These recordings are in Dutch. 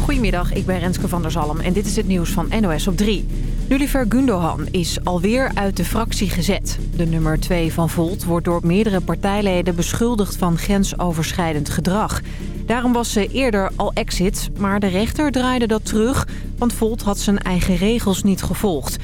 Goedemiddag, ik ben Renske van der Zalm en dit is het nieuws van NOS op 3. Nulifer Gundogan is alweer uit de fractie gezet. De nummer 2 van Volt wordt door meerdere partijleden beschuldigd van grensoverschrijdend gedrag. Daarom was ze eerder al exit, maar de rechter draaide dat terug... want Volt had zijn eigen regels niet gevolgd.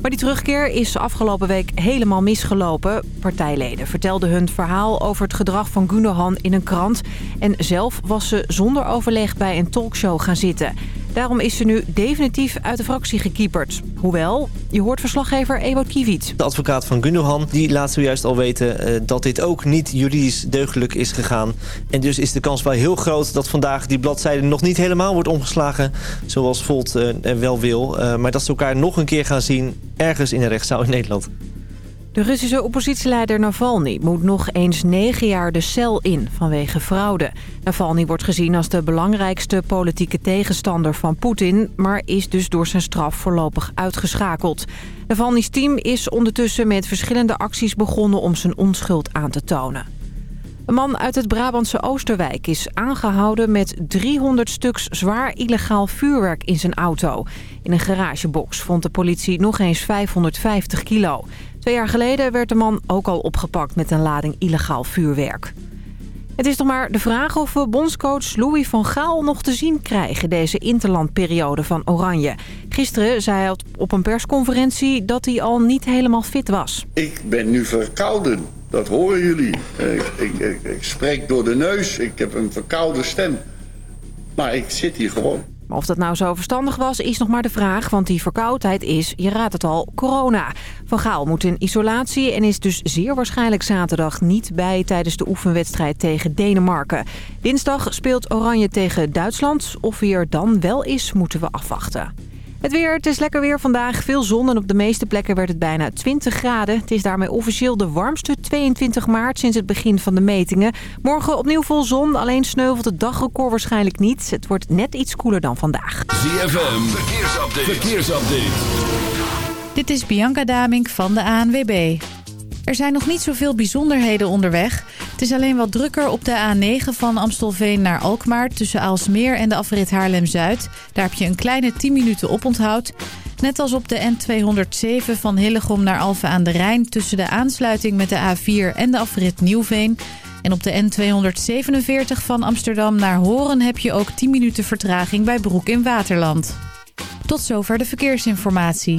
Maar die terugkeer is afgelopen week helemaal misgelopen. Partijleden vertelden hun verhaal over het gedrag van Gundogan in een krant. En zelf was ze zonder overleg bij een talkshow gaan zitten. Daarom is ze nu definitief uit de fractie gekieperd. Hoewel, je hoort verslaggever Ewout Kiviet. De advocaat van Gundogan die laat zojuist al weten uh, dat dit ook niet juridisch deugdelijk is gegaan. En dus is de kans wel heel groot dat vandaag die bladzijde nog niet helemaal wordt omgeslagen. Zoals Volt uh, wel wil. Uh, maar dat ze elkaar nog een keer gaan zien ergens in een rechtszaal in Nederland. De Russische oppositieleider Navalny moet nog eens negen jaar de cel in vanwege fraude. Navalny wordt gezien als de belangrijkste politieke tegenstander van Poetin... maar is dus door zijn straf voorlopig uitgeschakeld. Navalny's team is ondertussen met verschillende acties begonnen om zijn onschuld aan te tonen. Een man uit het Brabantse Oosterwijk is aangehouden met 300 stuks zwaar illegaal vuurwerk in zijn auto. In een garagebox vond de politie nog eens 550 kilo. Twee jaar geleden werd de man ook al opgepakt met een lading illegaal vuurwerk. Het is nog maar de vraag of we bondscoach Louis van Gaal nog te zien krijgen... deze interlandperiode van Oranje. Gisteren zei hij op een persconferentie dat hij al niet helemaal fit was. Ik ben nu verkouden, dat horen jullie. Ik, ik, ik, spreek door de neus, ik heb een verkoude stem. Maar ik zit hier gewoon. Maar of dat nou zo verstandig was, is nog maar de vraag. Want die verkoudheid is, je raadt het al, corona. Van Gaal moet in isolatie en is dus zeer waarschijnlijk zaterdag niet bij... tijdens de oefenwedstrijd tegen Denemarken. Dinsdag speelt Oranje tegen Duitsland. Of hij er dan wel is, moeten we afwachten. Het weer, het is lekker weer vandaag. Veel zon en op de meeste plekken werd het bijna 20 graden. Het is daarmee officieel de warmste 22 maart sinds het begin van de metingen. Morgen opnieuw vol zon, alleen sneuvelt het dagrecord waarschijnlijk niet. Het wordt net iets koeler dan vandaag. ZFM, verkeersupdate. verkeersupdate. Dit is Bianca Damink van de ANWB. Er zijn nog niet zoveel bijzonderheden onderweg. Het is alleen wat drukker op de A9 van Amstelveen naar Alkmaar... tussen Aalsmeer en de afrit Haarlem-Zuid. Daar heb je een kleine 10 minuten oponthoud. Net als op de N207 van Hillegom naar Alphen aan de Rijn... tussen de aansluiting met de A4 en de afrit Nieuwveen... En op de N247 van Amsterdam naar Horen heb je ook 10 minuten vertraging bij Broek in Waterland. Tot zover de verkeersinformatie.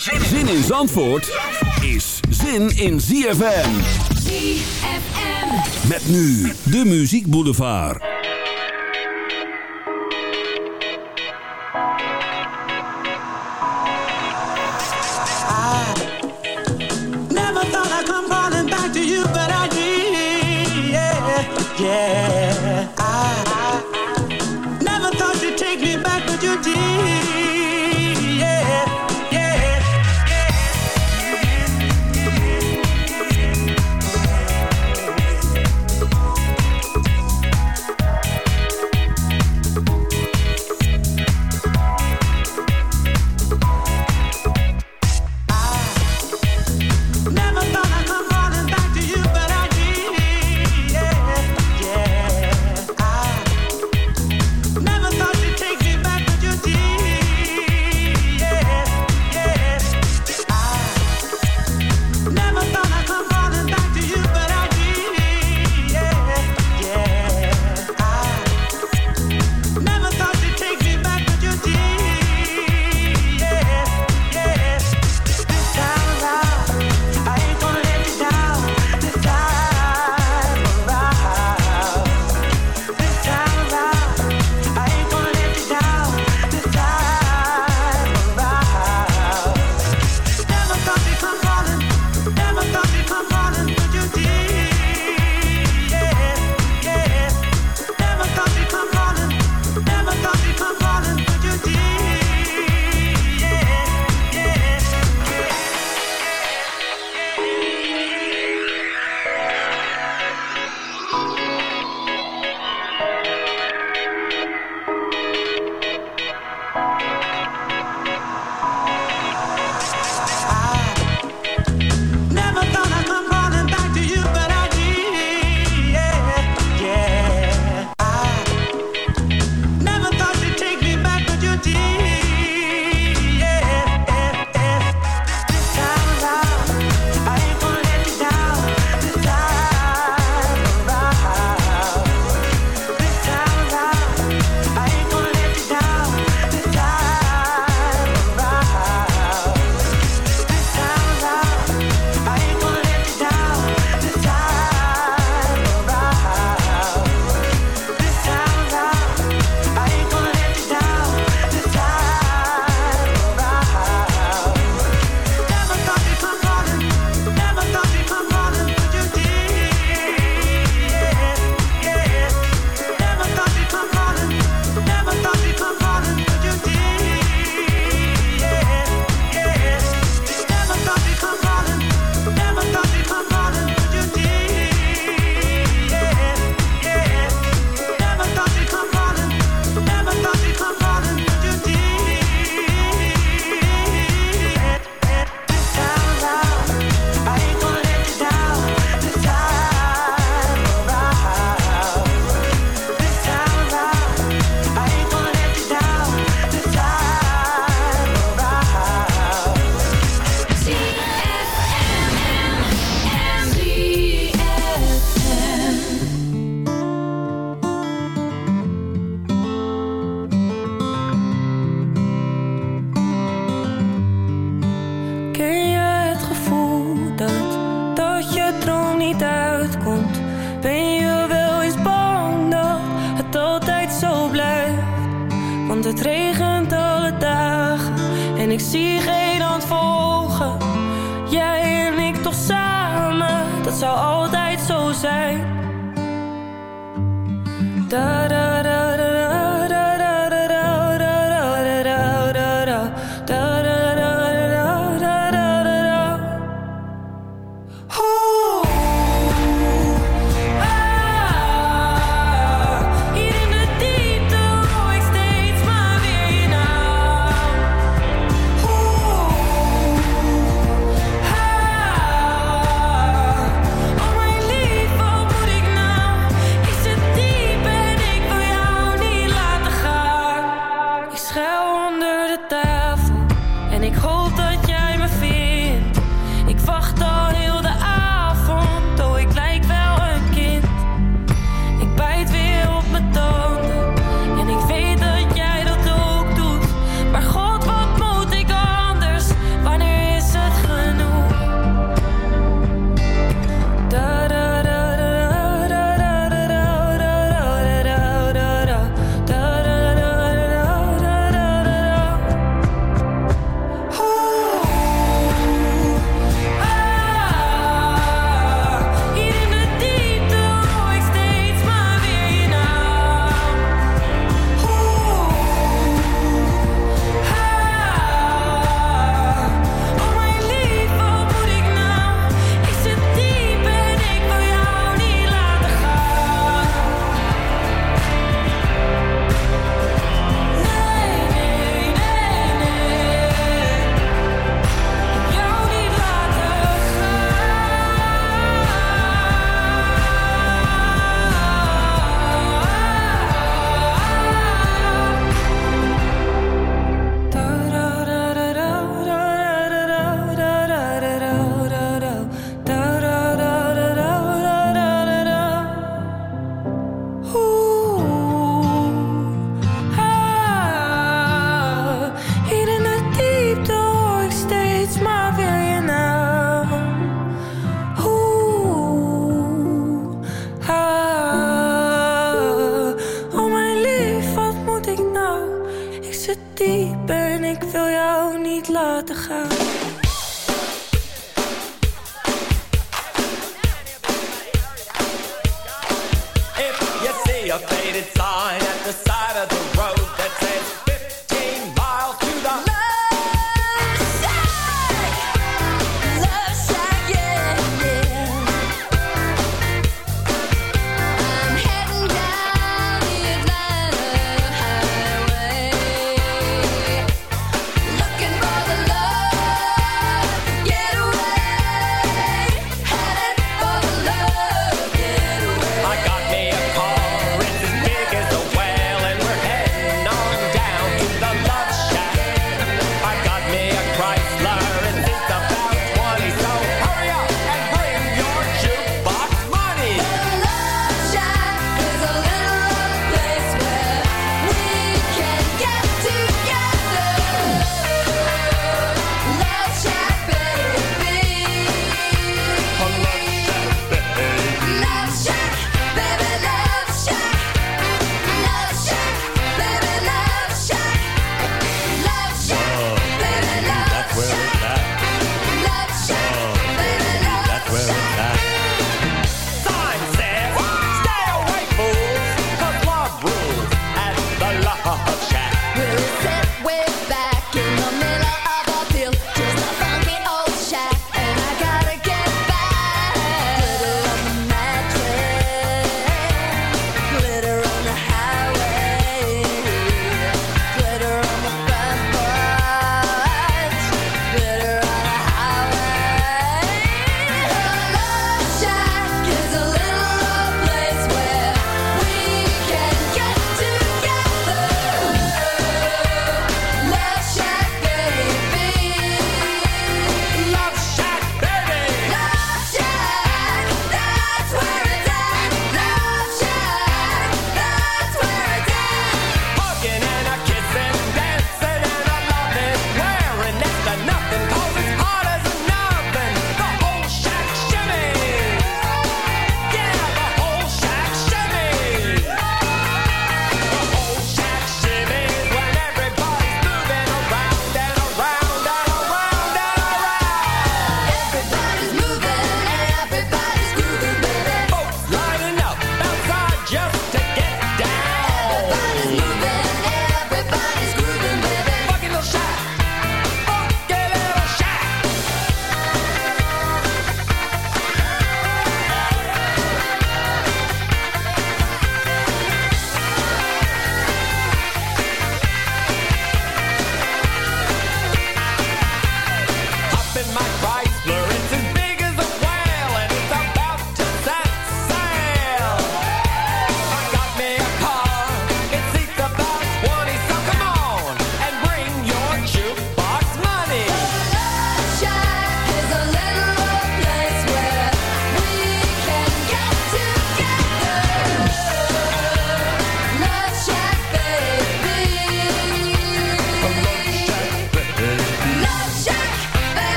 Zin in Zandvoort is zin in ZFM. ZFM. Met nu de Muziek Boulevard. Never thought I'd come running back to you, but I did. Yeah, yeah.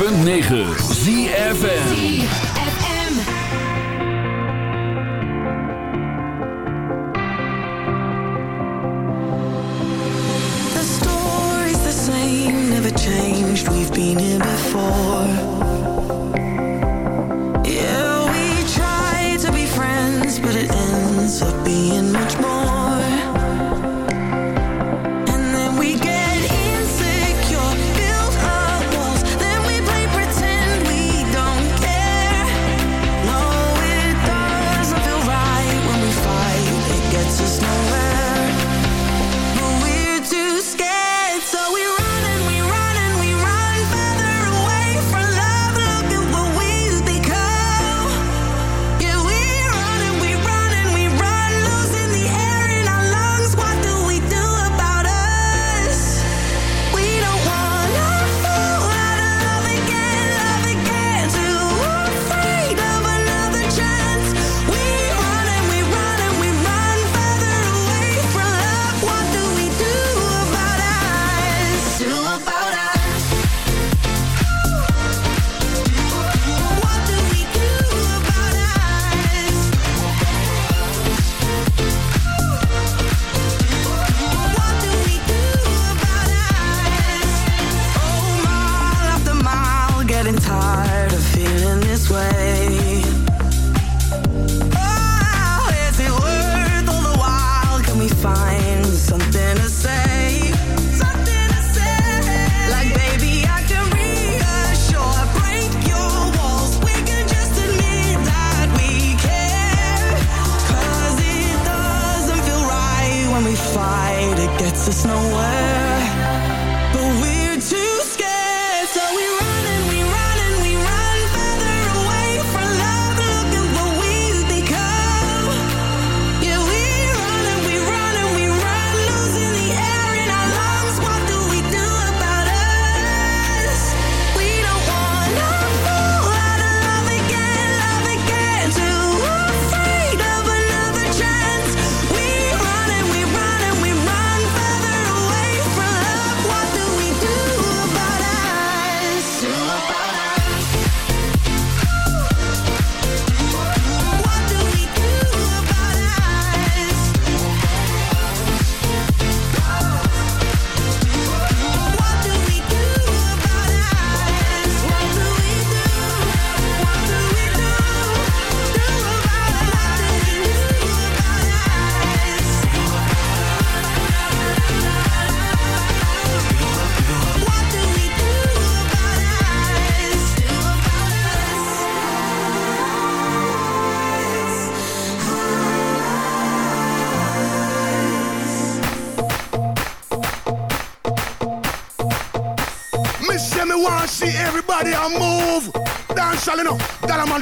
106.9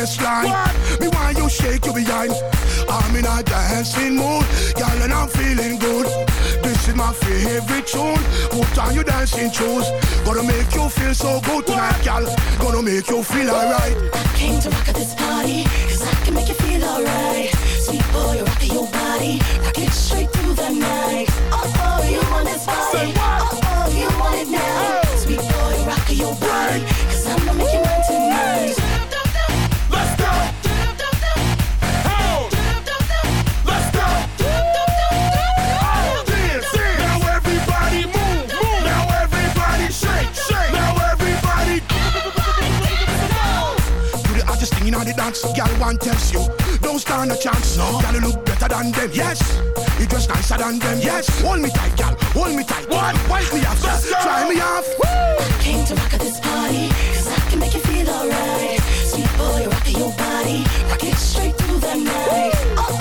Waistline. Me want you shake your behind. I'm in a dancing mood, girl, and I'm feeling good. This is my favorite tune. Put on your dancing shoes. Gonna make you feel so good tonight, girl. Gonna make you feel alright. I Came to rock at this party, Don't stand a chance, no. Girl, you look better than them, yes. You dress nicer than them, yes. Hold me tight, girl, hold me tight. What? Wipe me off, Let's go. try me off. Came to rock at this party, cause I can make you feel alright. Sweet boy, you're your body, rock it straight through the night. Oh, oh,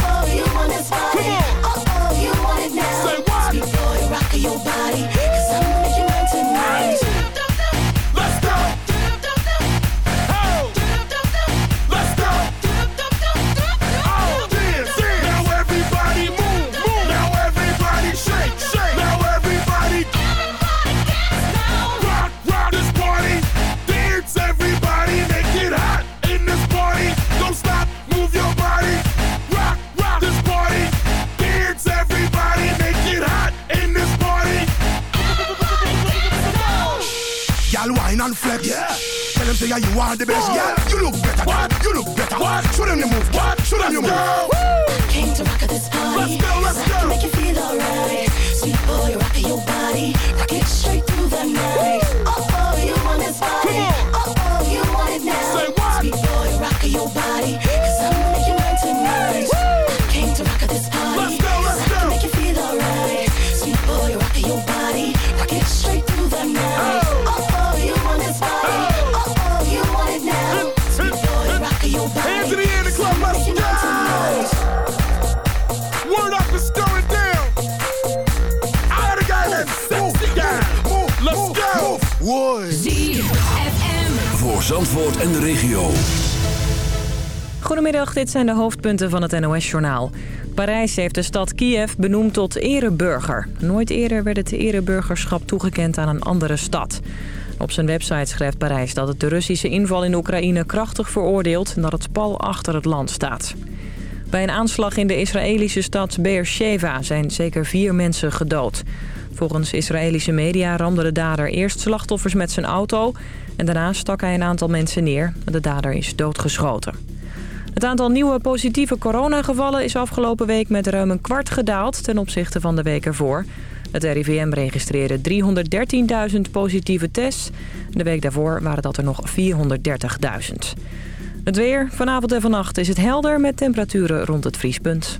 Tell them say yeah, you are the best. Yeah, you look better. What? You look better. What? Show them you move. What? Show them you move. Go. Came to rock at this party. Let's go, Zandvoort en de regio. Goedemiddag, dit zijn de hoofdpunten van het NOS-journaal. Parijs heeft de stad Kiev benoemd tot ereburger. Nooit eerder werd het ereburgerschap toegekend aan een andere stad. Op zijn website schrijft Parijs dat het de Russische inval in Oekraïne krachtig veroordeelt... en dat het pal achter het land staat. Bij een aanslag in de Israëlische stad Beersheva zijn zeker vier mensen gedood. Volgens Israëlische media ramde de dader eerst slachtoffers met zijn auto... en daarna stak hij een aantal mensen neer. De dader is doodgeschoten. Het aantal nieuwe positieve coronagevallen is afgelopen week met ruim een kwart gedaald ten opzichte van de week ervoor. Het RIVM registreerde 313.000 positieve tests. De week daarvoor waren dat er nog 430.000. Het weer. Vanavond en vannacht is het helder met temperaturen rond het vriespunt.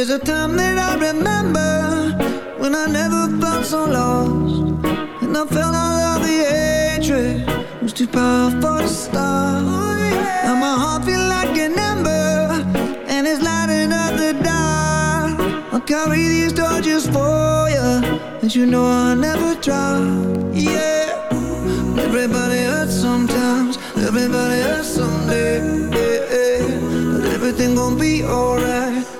There's a time that I remember When I never felt so lost. And I felt all of the hatred Was too powerful to stop. Now my heart feel like an ember And it's lighting up the dark. I'll carry these torches for you And you know I'll never drop. Yeah. Everybody hurts sometimes Everybody hurts someday. Yeah, yeah. But everything gon' be alright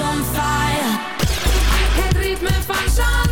on fire. Het ritme van.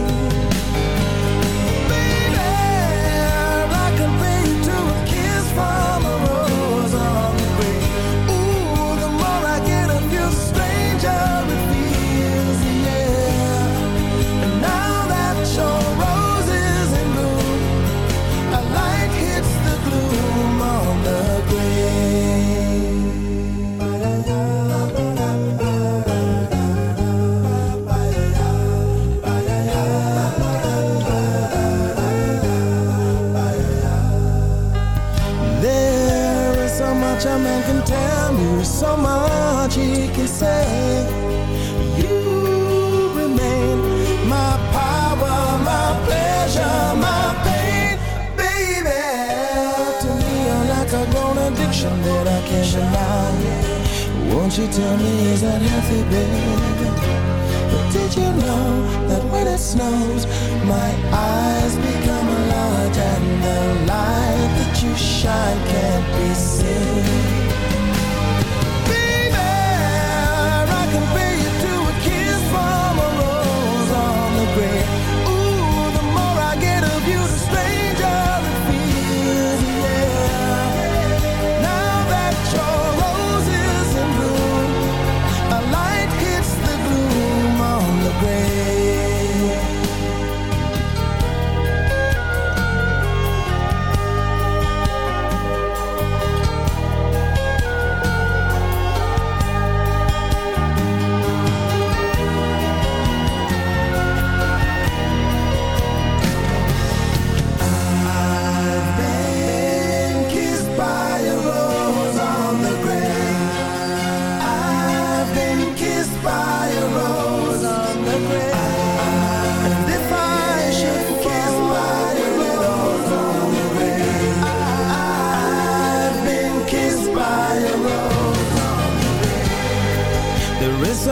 And you tell me it's unhealthy, baby. But did you know that when it snows, my eyes become a lot, and the light that you shine can't be seen?